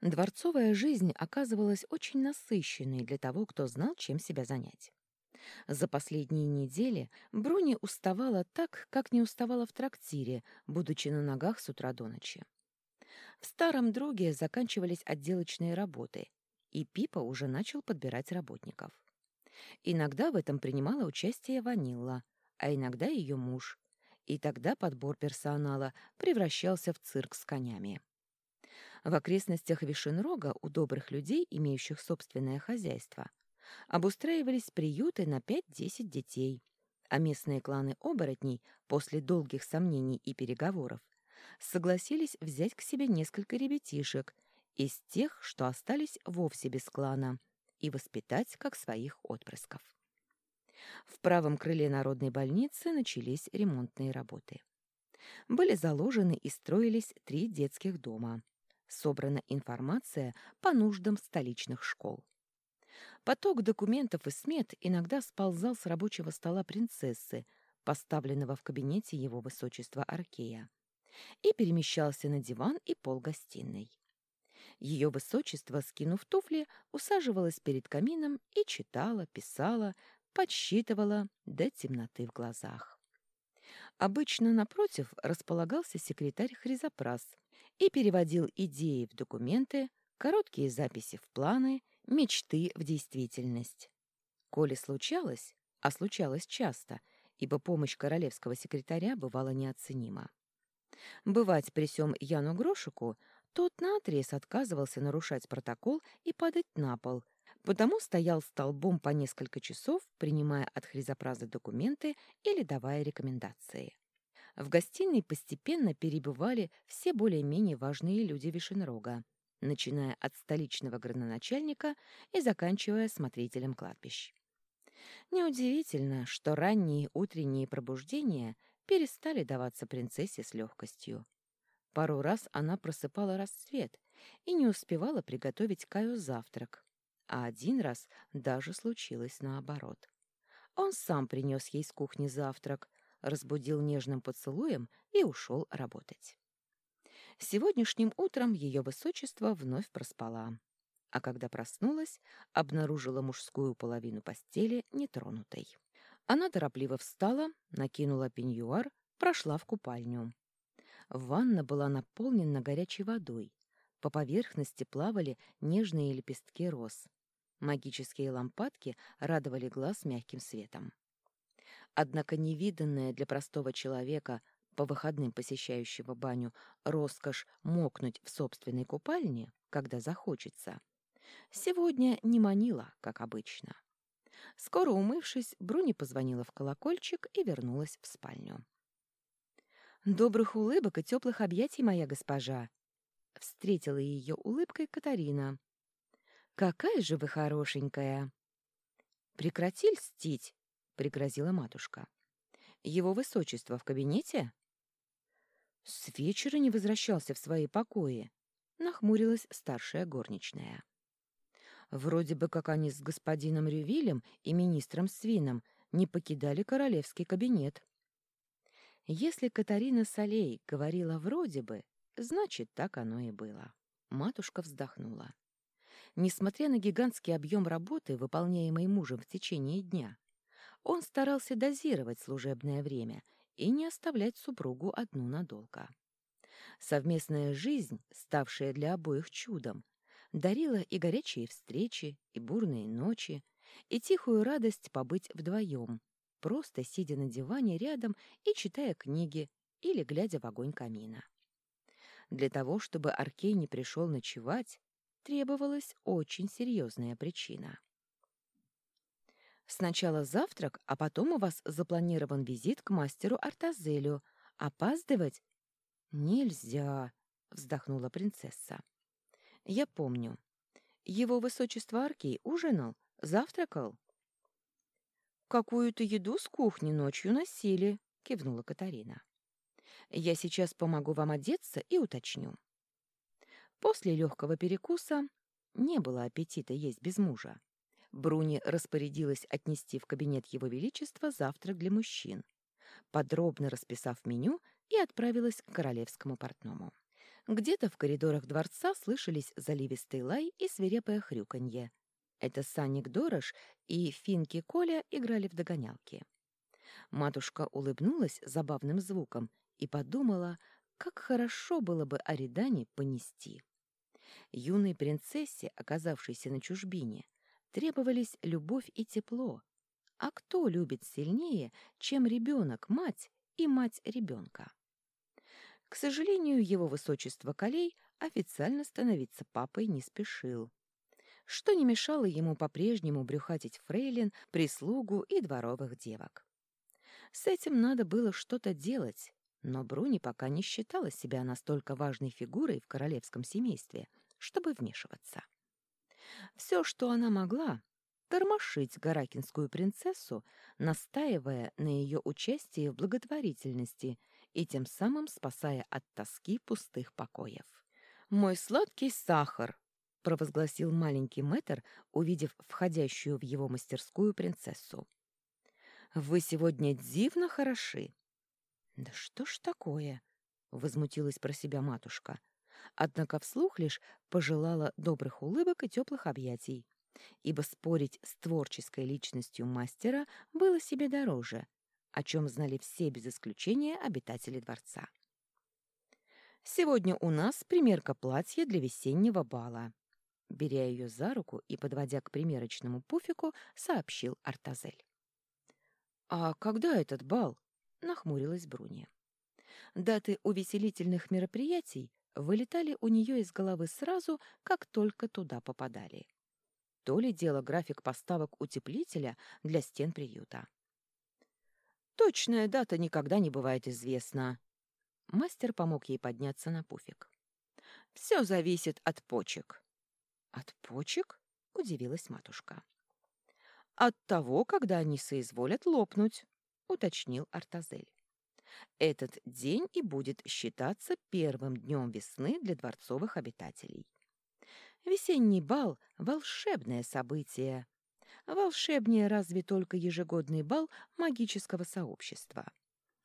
Дворцовая жизнь оказывалась очень насыщенной для того, кто знал, чем себя занять. За последние недели Бруни уставала так, как не уставала в трактире, будучи на ногах с утра до ночи. В старом друге заканчивались отделочные работы, и Пипа уже начал подбирать работников. Иногда в этом принимала участие Ванилла, а иногда ее муж, и тогда подбор персонала превращался в цирк с конями. В окрестностях Вишенрога у добрых людей, имеющих собственное хозяйство, обустраивались приюты на 5-10 детей, а местные кланы оборотней после долгих сомнений и переговоров согласились взять к себе несколько ребятишек из тех, что остались вовсе без клана, и воспитать как своих отпрысков. В правом крыле народной больницы начались ремонтные работы. Были заложены и строились три детских дома. Собрана информация по нуждам столичных школ. Поток документов и смет иногда сползал с рабочего стола принцессы, поставленного в кабинете его высочества Аркея, и перемещался на диван и пол гостиной. Ее высочество, скинув туфли, усаживалась перед камином и читала, писала, подсчитывала до темноты в глазах. Обычно напротив располагался секретарь Хризопрас и переводил идеи в документы, короткие записи в планы, мечты в действительность. Коли случалось, а случалось часто, ибо помощь королевского секретаря бывала неоценима. Бывать при сём Яну Грошику тот наотрез отказывался нарушать протокол и падать на пол, потому стоял столбом по несколько часов, принимая от хризопраза документы или давая рекомендации. В гостиной постепенно перебывали все более-менее важные люди Вишенрога, начиная от столичного градоначальника и заканчивая смотрителем кладбищ. Неудивительно, что ранние утренние пробуждения перестали даваться принцессе с легкостью. Пару раз она просыпала рассвет и не успевала приготовить Каю завтрак, а один раз даже случилось наоборот. Он сам принес ей с кухни завтрак, разбудил нежным поцелуем и ушел работать. Сегодняшним утром ее высочество вновь проспала, а когда проснулась, обнаружила мужскую половину постели нетронутой. Она торопливо встала, накинула пеньюар, прошла в купальню. Ванна была наполнена горячей водой. По поверхности плавали нежные лепестки роз. Магические лампадки радовали глаз мягким светом. Однако невиданная для простого человека, по выходным посещающего баню, роскошь мокнуть в собственной купальне, когда захочется, сегодня не манила, как обычно. Скоро умывшись, Бруни позвонила в колокольчик и вернулась в спальню. «Добрых улыбок и теплых объятий, моя госпожа!» Встретила ее улыбкой Катарина. «Какая же вы хорошенькая!» «Прекрати льстить!» — пригрозила матушка. «Его высочество в кабинете?» «С вечера не возвращался в свои покои», — нахмурилась старшая горничная. «Вроде бы как они с господином Рювилем и министром Свином не покидали королевский кабинет». Если Катарина Солей говорила «вроде бы», значит, так оно и было. Матушка вздохнула. Несмотря на гигантский объем работы, выполняемой мужем в течение дня, он старался дозировать служебное время и не оставлять супругу одну надолго. Совместная жизнь, ставшая для обоих чудом, дарила и горячие встречи, и бурные ночи, и тихую радость побыть вдвоем, просто сидя на диване рядом и читая книги или глядя в огонь камина. Для того, чтобы Аркей не пришел ночевать, требовалась очень серьезная причина. Сначала завтрак, а потом у вас запланирован визит к мастеру Артазелю. Опаздывать? Нельзя, вздохнула принцесса. Я помню. Его высочество Аркей ужинал, завтракал. Какую-то еду с кухни ночью носили, кивнула Катарина. Я сейчас помогу вам одеться и уточню. После легкого перекуса не было аппетита есть без мужа. Бруни распорядилась отнести в кабинет Его Величества завтрак для мужчин, подробно расписав меню и отправилась к королевскому портному. Где-то в коридорах дворца слышались заливистый лай и свирепое хрюканье. Это Саник Дорош и Финки Коля играли в догонялки. Матушка улыбнулась забавным звуком и подумала, как хорошо было бы Аридане понести. Юной принцессе, оказавшейся на чужбине, требовались любовь и тепло. А кто любит сильнее, чем ребенок, мать и мать ребенка? К сожалению, его высочество Колей официально становиться папой не спешил, что не мешало ему по-прежнему брюхатить фрейлин, прислугу и дворовых девок. С этим надо было что-то делать, но Бруни пока не считала себя настолько важной фигурой в королевском семействе, чтобы вмешиваться. Все, что она могла, тормошить гаракинскую принцессу, настаивая на ее участии в благотворительности и тем самым спасая от тоски пустых покоев. «Мой сладкий сахар!» — провозгласил маленький мэтр, увидев входящую в его мастерскую принцессу. «Вы сегодня дивно хороши!» «Да что ж такое?» — возмутилась про себя матушка. Однако вслух лишь пожелала добрых улыбок и теплых объятий, ибо спорить с творческой личностью мастера было себе дороже, о чем знали все без исключения обитатели дворца. «Сегодня у нас примерка платья для весеннего бала», беря ее за руку и подводя к примерочному пуфику, сообщил Артазель. «А когда этот бал?» — нахмурилась Бруни. Даты увеселительных мероприятий вылетали у нее из головы сразу, как только туда попадали. То ли дело график поставок утеплителя для стен приюта. Точная дата никогда не бывает известна. Мастер помог ей подняться на пуфик. Все зависит от почек. От почек? Удивилась матушка. От того, когда они соизволят лопнуть, уточнил Артазель. Этот день и будет считаться первым днем весны для дворцовых обитателей. Весенний бал — волшебное событие, Волшебнее разве только ежегодный бал магического сообщества.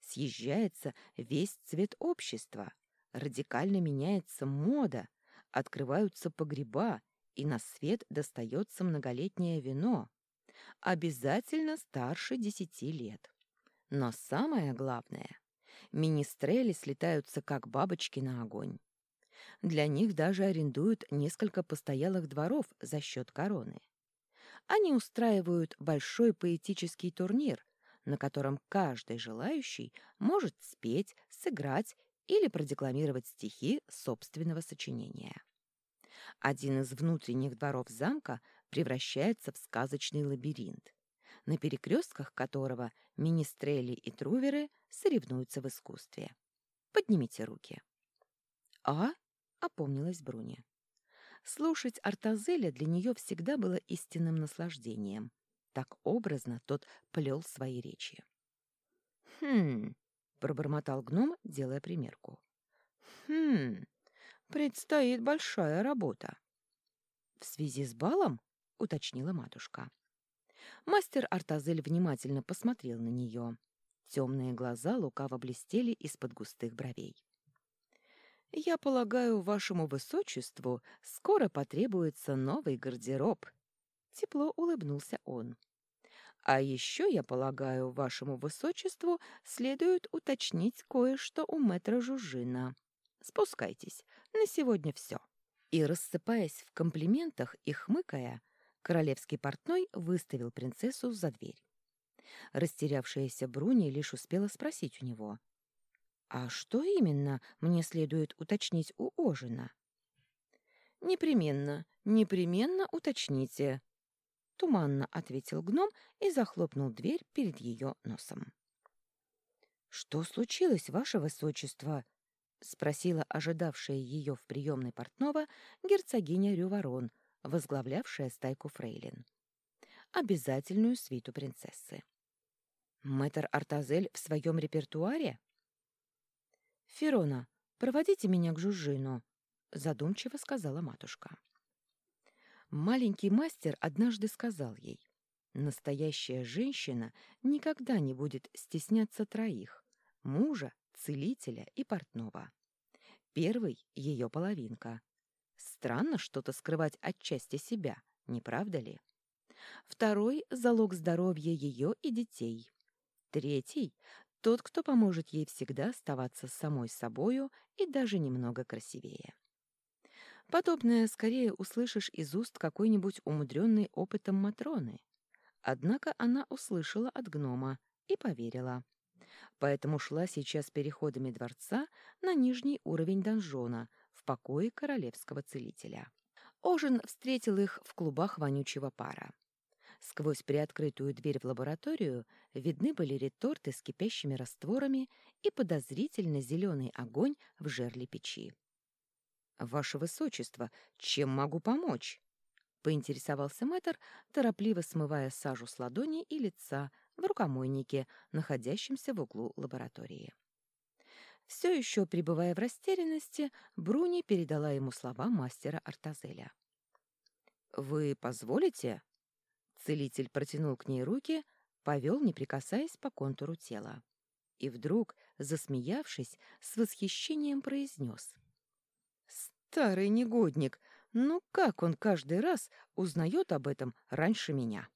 Съезжается весь цвет общества, радикально меняется мода, открываются погреба, и на свет достается многолетнее вино. Обязательно старше десяти лет. Но самое главное — министрели слетаются как бабочки на огонь. Для них даже арендуют несколько постоялых дворов за счет короны они устраивают большой поэтический турнир, на котором каждый желающий может спеть, сыграть или продекламировать стихи собственного сочинения. Один из внутренних дворов замка превращается в сказочный лабиринт, на перекрестках которого министрели и труверы соревнуются в искусстве. Поднимите руки. «А?» — опомнилась Бруни. Слушать Артазеля для нее всегда было истинным наслаждением. Так образно тот плел свои речи. «Хм...» — пробормотал гном, делая примерку. «Хм... Предстоит большая работа». «В связи с балом?» — уточнила матушка. Мастер Артазель внимательно посмотрел на нее. Темные глаза лукаво блестели из-под густых бровей. Я полагаю, вашему высочеству скоро потребуется новый гардероб. Тепло улыбнулся он. А еще, я полагаю, вашему высочеству следует уточнить кое-что у мэтра Жужина. Спускайтесь, на сегодня все. И, рассыпаясь в комплиментах и хмыкая, королевский портной выставил принцессу за дверь. Растерявшаяся Бруни лишь успела спросить у него — а что именно мне следует уточнить у Ожина? Непременно, непременно уточните, туманно ответил гном и захлопнул дверь перед ее носом. Что случилось, ваше высочество? спросила ожидавшая ее в приемной портного герцогиня Рюворон, возглавлявшая стайку фрейлин. Обязательную свиту принцессы. Мэтр Артазель в своем репертуаре? «Ферона, проводите меня к Жужжину», — задумчиво сказала матушка. Маленький мастер однажды сказал ей, «Настоящая женщина никогда не будет стесняться троих — мужа, целителя и портного. Первый — ее половинка. Странно что-то скрывать от части себя, не правда ли? Второй — залог здоровья ее и детей. Третий — тот, кто поможет ей всегда оставаться самой собою и даже немного красивее. Подобное скорее услышишь из уст какой-нибудь умудренной опытом Матроны. Однако она услышала от гнома и поверила. Поэтому шла сейчас переходами дворца на нижний уровень донжона, в покое королевского целителя. Ожин встретил их в клубах вонючего пара. Сквозь приоткрытую дверь в лабораторию видны были реторты с кипящими растворами и подозрительно зеленый огонь в жерле печи. «Ваше Высочество, чем могу помочь?» — поинтересовался мэтр, торопливо смывая сажу с ладони и лица в рукомойнике, находящемся в углу лаборатории. Все еще пребывая в растерянности, Бруни передала ему слова мастера Артазеля. «Вы позволите?» Целитель протянул к ней руки, повел, не прикасаясь по контуру тела. И вдруг, засмеявшись, с восхищением произнес. «Старый негодник! Ну как он каждый раз узнает об этом раньше меня?»